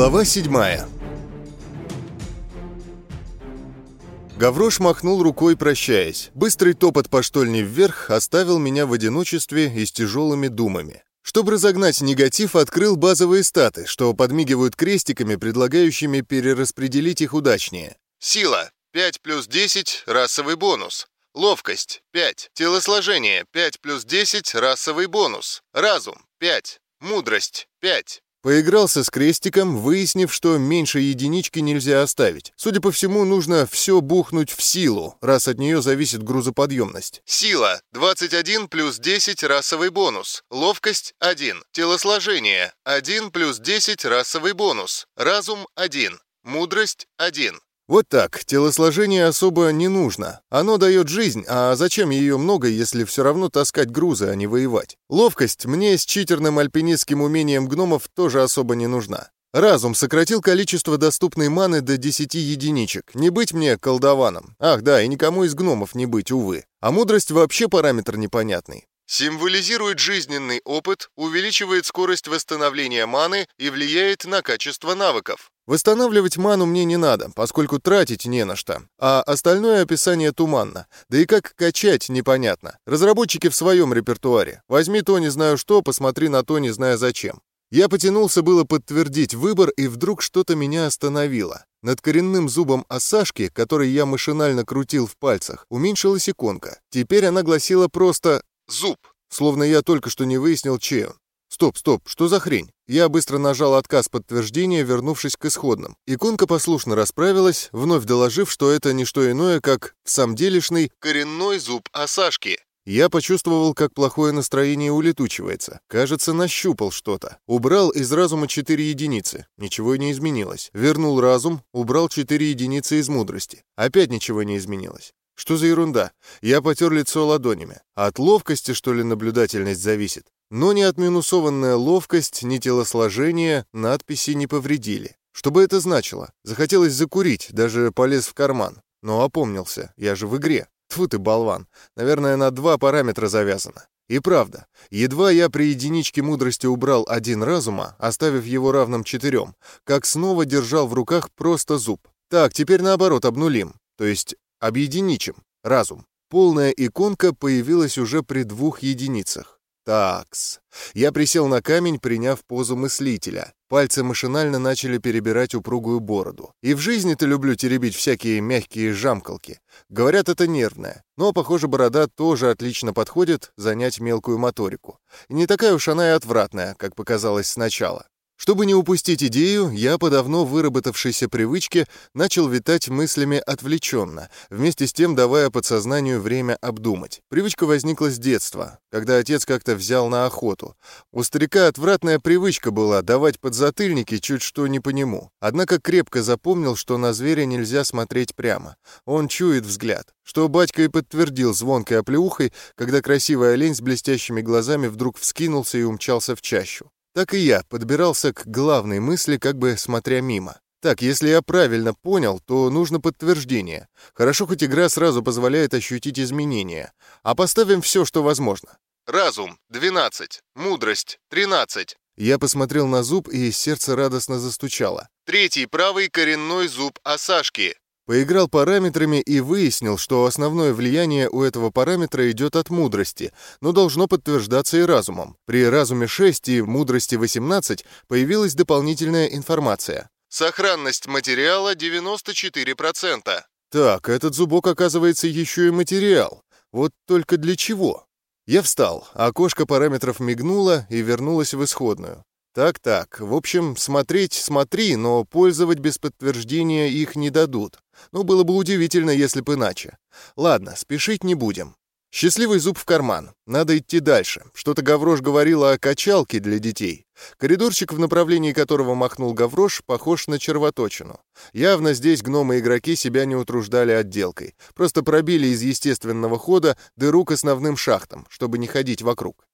Глава седьмая Гаврош махнул рукой, прощаясь. Быстрый топот по штольне вверх оставил меня в одиночестве и с тяжелыми думами. Чтобы разогнать негатив, открыл базовые статы, что подмигивают крестиками, предлагающими перераспределить их удачнее. Сила 5 плюс 10 – расовый бонус. Ловкость – 5. Телосложение – 5 плюс 10 – расовый бонус. Разум – 5. Мудрость – 5. Поигрался с крестиком, выяснив, что меньше единички нельзя оставить. Судя по всему, нужно все бухнуть в силу, раз от нее зависит грузоподъемность. Сила – 21 плюс 10 расовый бонус. Ловкость – 1. Телосложение – 1 плюс 10 расовый бонус. Разум – 1. Мудрость – 1. Вот так, телосложение особо не нужно. Оно дает жизнь, а зачем ее много, если все равно таскать грузы, а не воевать? Ловкость мне с читерным альпинистским умением гномов тоже особо не нужна. Разум сократил количество доступной маны до 10 единичек. Не быть мне колдованом. Ах да, и никому из гномов не быть, увы. А мудрость вообще параметр непонятный. Символизирует жизненный опыт, увеличивает скорость восстановления маны и влияет на качество навыков. Восстанавливать ману мне не надо, поскольку тратить не на что, а остальное описание туманно. Да и как качать непонятно. Разработчики в своем репертуаре. Возьми то не знаю что, посмотри на то не знаю зачем. Я потянулся было подтвердить выбор, и вдруг что-то меня остановило. Над коренным зубом осашки, который я машинально крутил в пальцах, уменьшилась иконка. Теперь она гласила просто «зуб», словно я только что не выяснил, чей он. Стоп, стоп, что за хрень? Я быстро нажал отказ подтверждения, вернувшись к исходным. Иконка послушно расправилась, вновь доложив, что это не что иное, как в самом делешный коренной зуб Осашки. Я почувствовал, как плохое настроение улетучивается. Кажется, нащупал что-то. Убрал из разума 4 единицы. Ничего не изменилось. Вернул разум, убрал 4 единицы из мудрости. Опять ничего не изменилось. Что за ерунда? Я потер лицо ладонями. От ловкости, что ли, наблюдательность зависит? Но ни отминусованная ловкость, ни телосложение надписи не повредили. Что бы это значило? Захотелось закурить, даже полез в карман. Но опомнился, я же в игре. Тьфу ты, болван. Наверное, на два параметра завязано. И правда, едва я при единичке мудрости убрал один разума, оставив его равным четырем, как снова держал в руках просто зуб. Так, теперь наоборот обнулим, то есть объединичим разум. Полная иконка появилась уже при двух единицах. Такс. Я присел на камень, приняв позу мыслителя. Пальцы машинально начали перебирать упругую бороду. И в жизни-то люблю теребить всякие мягкие жамкалки. Говорят, это нервное. Но, похоже, борода тоже отлично подходит занять мелкую моторику. Не такая уж она и отвратная, как показалось сначала. Чтобы не упустить идею, я по давно выработавшейся привычке начал витать мыслями отвлеченно, вместе с тем давая подсознанию время обдумать. Привычка возникла с детства, когда отец как-то взял на охоту. У старика отвратная привычка была давать подзатыльники чуть что не по нему. Однако крепко запомнил, что на зверя нельзя смотреть прямо. Он чует взгляд. Что батька и подтвердил звонкой оплеухой, когда красивый олень с блестящими глазами вдруг вскинулся и умчался в чащу. Так и я подбирался к главной мысли, как бы смотря мимо. Так, если я правильно понял, то нужно подтверждение. Хорошо, хоть игра сразу позволяет ощутить изменения. А поставим все, что возможно. Разум — 12. Мудрость — 13. Я посмотрел на зуб, и сердце радостно застучало. Третий правый коренной зуб Осашки. Поиграл параметрами и выяснил, что основное влияние у этого параметра идет от мудрости, но должно подтверждаться и разумом. При разуме 6 и мудрости 18 появилась дополнительная информация. Сохранность материала 94%. Так, этот зубок оказывается еще и материал. Вот только для чего? Я встал, окошко параметров мигнуло и вернулось в исходную. Так-так, в общем, смотреть смотри, но пользовать без подтверждения их не дадут. Ну, было бы удивительно, если бы иначе. Ладно, спешить не будем. Счастливый зуб в карман. Надо идти дальше. Что-то Гаврош говорил о качалке для детей. Коридорчик, в направлении которого махнул Гаврош, похож на червоточину. Явно здесь гномы-игроки себя не утруждали отделкой. Просто пробили из естественного хода дыру к основным шахтам, чтобы не ходить вокруг.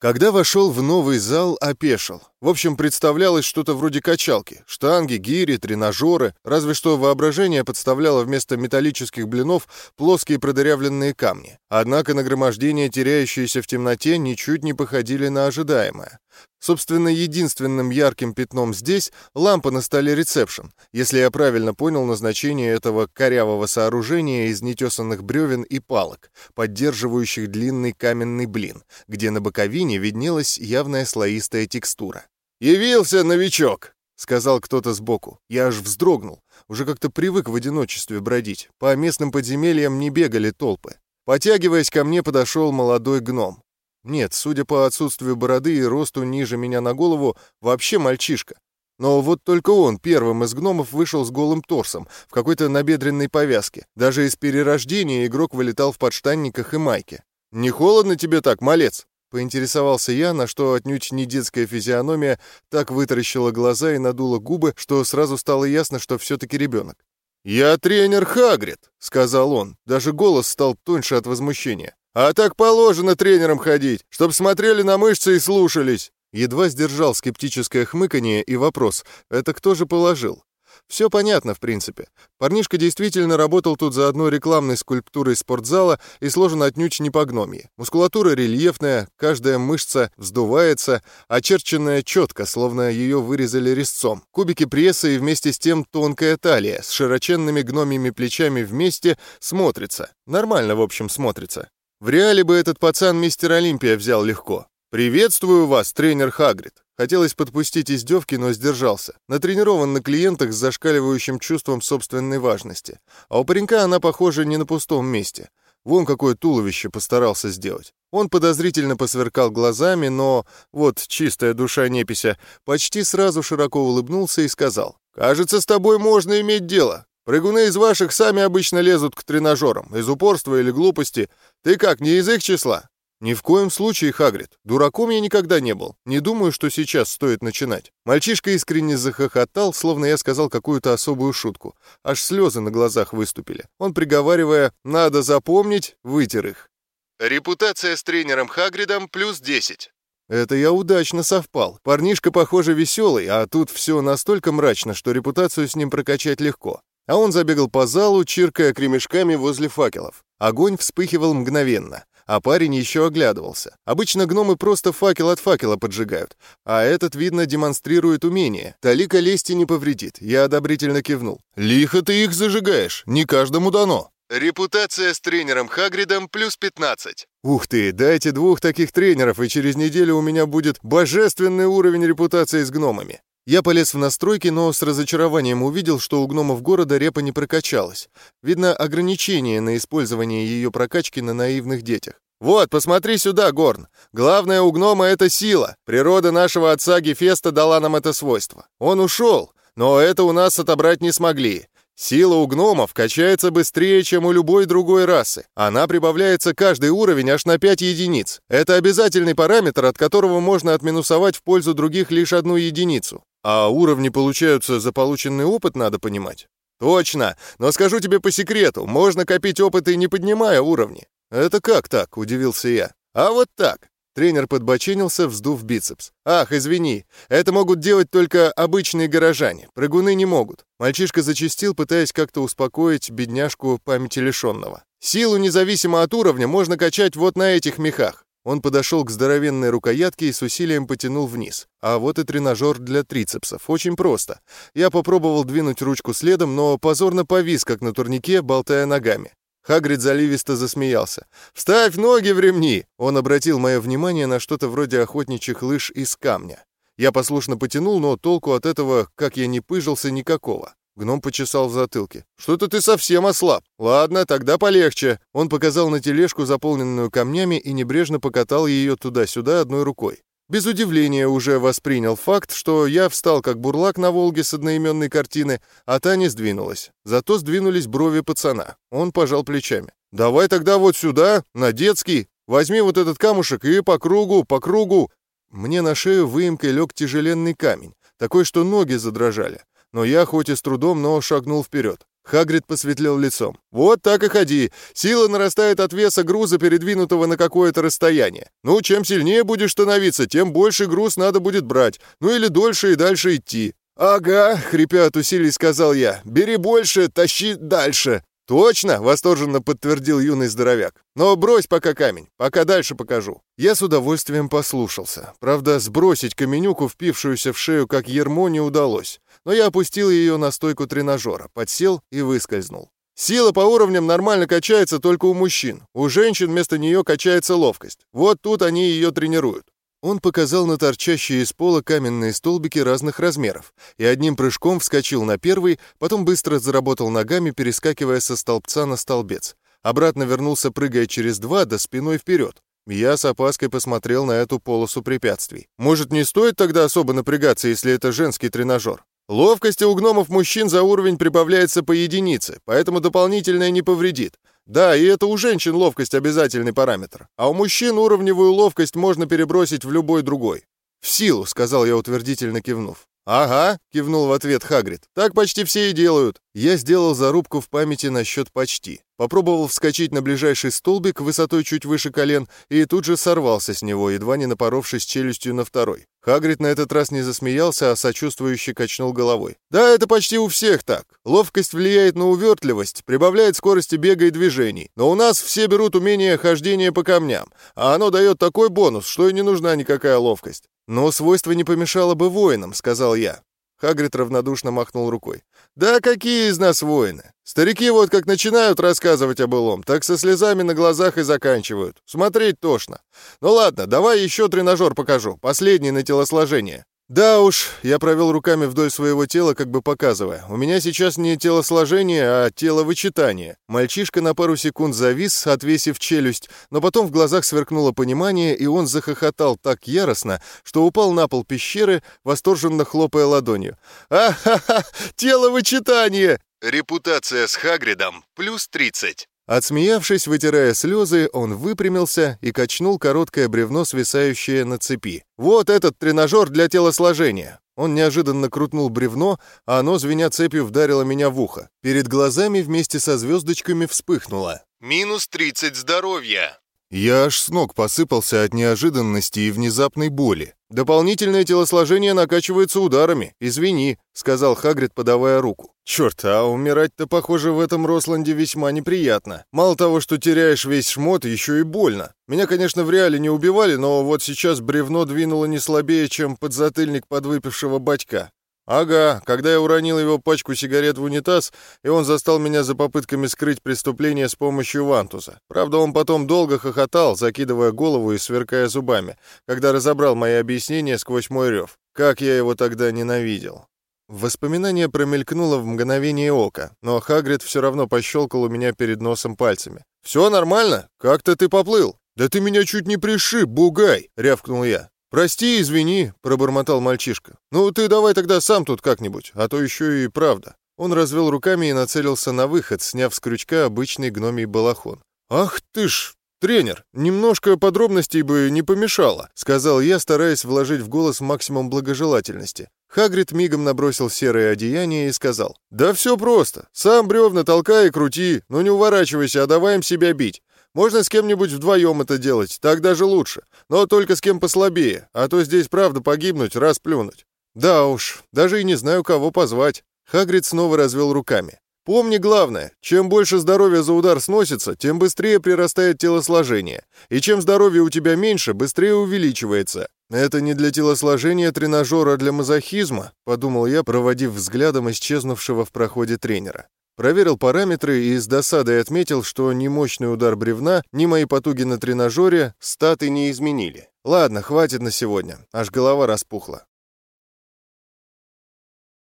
Когда вошел в новый зал, опешил. В общем, представлялось что-то вроде качалки. Штанги, гири, тренажеры. Разве что воображение подставляло вместо металлических блинов плоские продырявленные камни. Однако нагромождения, теряющиеся в темноте, ничуть не походили на ожидаемое. Собственно, единственным ярким пятном здесь — лампа на столе ресепшн, если я правильно понял назначение этого корявого сооружения из нетесанных бревен и палок, поддерживающих длинный каменный блин, где на боковине виднелась явная слоистая текстура. «Явился новичок!» — сказал кто-то сбоку. Я аж вздрогнул. Уже как-то привык в одиночестве бродить. По местным подземельям не бегали толпы. Потягиваясь ко мне, подошел молодой гном. Нет, судя по отсутствию бороды и росту ниже меня на голову, вообще мальчишка. Но вот только он первым из гномов вышел с голым торсом, в какой-то набедренной повязке. Даже из перерождения игрок вылетал в подштанниках и майке. «Не холодно тебе так, малец?» Поинтересовался я, на что отнюдь не детская физиономия так вытаращила глаза и надула губы, что сразу стало ясно, что все-таки ребенок. «Я тренер Хагрид», — сказал он. Даже голос стал тоньше от возмущения. «А так положено тренерам ходить, чтоб смотрели на мышцы и слушались». Едва сдержал скептическое хмыканье и вопрос, это кто же положил? Все понятно, в принципе. Парнишка действительно работал тут за одной рекламной скульптурой спортзала и сложен отнюдь не по гномье. Мускулатура рельефная, каждая мышца вздувается, очерченная четко, словно ее вырезали резцом. Кубики пресса и вместе с тем тонкая талия с широченными гномьими плечами вместе смотрится. Нормально, в общем, смотрится. В реале бы этот пацан мистер Олимпия взял легко. «Приветствую вас, тренер Хагрид!» Хотелось подпустить издевки, но сдержался. Натренирован на клиентах с зашкаливающим чувством собственной важности. А у паренька она, похоже, не на пустом месте. Вон какое туловище постарался сделать. Он подозрительно посверкал глазами, но, вот чистая душа непися, почти сразу широко улыбнулся и сказал, «Кажется, с тобой можно иметь дело. Прыгуны из ваших сами обычно лезут к тренажерам, из упорства или глупости. Ты как, не из их числа?» «Ни в коем случае, Хагрид. Дураком я никогда не был. Не думаю, что сейчас стоит начинать». Мальчишка искренне захохотал, словно я сказал какую-то особую шутку. Аж слезы на глазах выступили. Он, приговаривая «надо запомнить», вытер их. «Репутация с тренером Хагридом плюс 10». Это я удачно совпал. Парнишка, похоже, веселый, а тут все настолько мрачно, что репутацию с ним прокачать легко. А он забегал по залу, чиркая кремешками возле факелов. Огонь вспыхивал мгновенно а парень еще оглядывался. Обычно гномы просто факел от факела поджигают, а этот, видно, демонстрирует умение. Талика лести не повредит. Я одобрительно кивнул. «Лихо ты их зажигаешь, не каждому дано». Репутация с тренером Хагридом плюс 15. Ух ты, дайте двух таких тренеров, и через неделю у меня будет божественный уровень репутации с гномами. Я полез в настройки, но с разочарованием увидел, что у гномов города репа не прокачалась. Видно, ограничение на использование ее прокачки на наивных детях. «Вот, посмотри сюда, Горн. Главное у гнома — это сила. Природа нашего отца Гефеста дала нам это свойство. Он ушел, но это у нас отобрать не смогли. Сила у гномов качается быстрее, чем у любой другой расы. Она прибавляется каждый уровень аж на 5 единиц. Это обязательный параметр, от которого можно отминусовать в пользу других лишь одну единицу. А уровни получаются за полученный опыт, надо понимать. Точно, но скажу тебе по секрету, можно копить опыт и не поднимая уровни. Это как так, удивился я. А вот так. Тренер подбочинился, вздув бицепс. «Ах, извини, это могут делать только обычные горожане, прыгуны не могут». Мальчишка зачастил, пытаясь как-то успокоить бедняжку памяти лишенного. «Силу, независимо от уровня, можно качать вот на этих мехах. Он подошел к здоровенной рукоятке и с усилием потянул вниз. А вот и тренажер для трицепсов. Очень просто. Я попробовал двинуть ручку следом, но позорно повис, как на турнике, болтая ногами. Хагрид заливисто засмеялся. «Вставь ноги в ремни!» Он обратил мое внимание на что-то вроде охотничьих лыж из камня. Я послушно потянул, но толку от этого, как я не пыжился, никакого. Гном почесал в затылке. «Что-то ты совсем ослаб. Ладно, тогда полегче». Он показал на тележку, заполненную камнями, и небрежно покатал ее туда-сюда одной рукой. Без удивления уже воспринял факт, что я встал как бурлак на Волге с одноименной картины, а та не сдвинулась. Зато сдвинулись брови пацана. Он пожал плечами. «Давай тогда вот сюда, на детский. Возьми вот этот камушек и по кругу, по кругу». Мне на шею выемкой лег тяжеленный камень, такой, что ноги задрожали. Но я, хоть и с трудом, но шагнул вперед. Хагрид посветлел лицом. «Вот так и ходи. Сила нарастает от веса груза, передвинутого на какое-то расстояние. Ну, чем сильнее будешь становиться, тем больше груз надо будет брать. Ну или дольше и дальше идти». «Ага», — хрипя от усилий, сказал я. «Бери больше, тащи дальше». «Точно!» — восторженно подтвердил юный здоровяк. «Но брось пока камень, пока дальше покажу». Я с удовольствием послушался. Правда, сбросить каменюку, впившуюся в шею, как ермо, не удалось. Но я опустил ее на стойку тренажера, подсел и выскользнул. Сила по уровням нормально качается только у мужчин. У женщин вместо нее качается ловкость. Вот тут они ее тренируют. Он показал на торчащие из пола каменные столбики разных размеров и одним прыжком вскочил на первый, потом быстро заработал ногами, перескакивая со столбца на столбец. Обратно вернулся, прыгая через два, до спиной вперед. Я с опаской посмотрел на эту полосу препятствий. Может, не стоит тогда особо напрягаться, если это женский тренажер? Ловкости у гномов мужчин за уровень прибавляется по единице, поэтому дополнительное не повредит. Да, и это у женщин ловкость обязательный параметр. А у мужчин уровневую ловкость можно перебросить в любой другой. «В силу», — сказал я утвердительно кивнув. «Ага», — кивнул в ответ Хагрид. «Так почти все и делают». Я сделал зарубку в памяти насчет «почти». Попробовал вскочить на ближайший столбик высотой чуть выше колен и тут же сорвался с него, едва не напоровшись челюстью на второй. Хагрид на этот раз не засмеялся, а сочувствующе качнул головой. «Да, это почти у всех так. Ловкость влияет на увертливость, прибавляет скорости бега и движений. Но у нас все берут умение хождения по камням, а оно дает такой бонус, что и не нужна никакая ловкость». «Но свойство не помешало бы воинам», — сказал я. Хагрид равнодушно махнул рукой. «Да какие из нас воины? Старики вот как начинают рассказывать о былом, так со слезами на глазах и заканчивают. Смотреть тошно. Ну ладно, давай еще тренажер покажу, последний на телосложение». «Да уж», — я провел руками вдоль своего тела, как бы показывая. «У меня сейчас не телосложение, а теловычитание». Мальчишка на пару секунд завис, отвесив челюсть, но потом в глазах сверкнуло понимание, и он захохотал так яростно, что упал на пол пещеры, восторженно хлопая ладонью. «А-ха-ха! Теловычитание!» Репутация с Хагридом плюс 30. Отсмеявшись, вытирая слезы, он выпрямился и качнул короткое бревно, свисающее на цепи. «Вот этот тренажер для телосложения!» Он неожиданно крутнул бревно, а оно, звеня цепью, вдарило меня в ухо. Перед глазами вместе со звездочками вспыхнуло. «Минус 30 здоровья!» Я аж с ног посыпался от неожиданности и внезапной боли. «Дополнительное телосложение накачивается ударами. Извини», — сказал Хагрид, подавая руку. «Черт, а умирать-то, похоже, в этом Росланде весьма неприятно. Мало того, что теряешь весь шмот, еще и больно. Меня, конечно, в реале не убивали, но вот сейчас бревно двинуло не слабее, чем подзатыльник подвыпившего батька. «Ага, когда я уронил его пачку сигарет в унитаз, и он застал меня за попытками скрыть преступление с помощью вантуса. Правда, он потом долго хохотал, закидывая голову и сверкая зубами, когда разобрал мои объяснения сквозь мой рев. Как я его тогда ненавидел!» Воспоминание промелькнуло в мгновение ока, но Хагрид все равно пощелкал у меня перед носом пальцами. «Все нормально? Как-то ты поплыл?» «Да ты меня чуть не пришиб, бугай!» — рявкнул я. «Прости, извини», — пробормотал мальчишка. «Ну, ты давай тогда сам тут как-нибудь, а то еще и правда». Он развел руками и нацелился на выход, сняв с крючка обычный гномий балахон. «Ах ты ж, тренер, немножко подробностей бы не помешало», — сказал я, стараясь вложить в голос максимум благожелательности. Хагрид мигом набросил серое одеяние и сказал. «Да все просто. Сам бревна толкай и крути, но не уворачивайся, а давай им себя бить. Можно с кем-нибудь вдвоем это делать, так даже лучше. Но только с кем послабее, а то здесь правда погибнуть, расплюнуть. Да уж, даже и не знаю, кого позвать. Хагрид снова развел руками. Помни главное, чем больше здоровья за удар сносится, тем быстрее прирастает телосложение. И чем здоровья у тебя меньше, быстрее увеличивается. Это не для телосложения тренажера, а для мазохизма, подумал я, проводив взглядом исчезнувшего в проходе тренера. Проверил параметры и с досадой отметил, что ни мощный удар бревна, ни мои потуги на тренажере статы не изменили. Ладно, хватит на сегодня, аж голова распухла.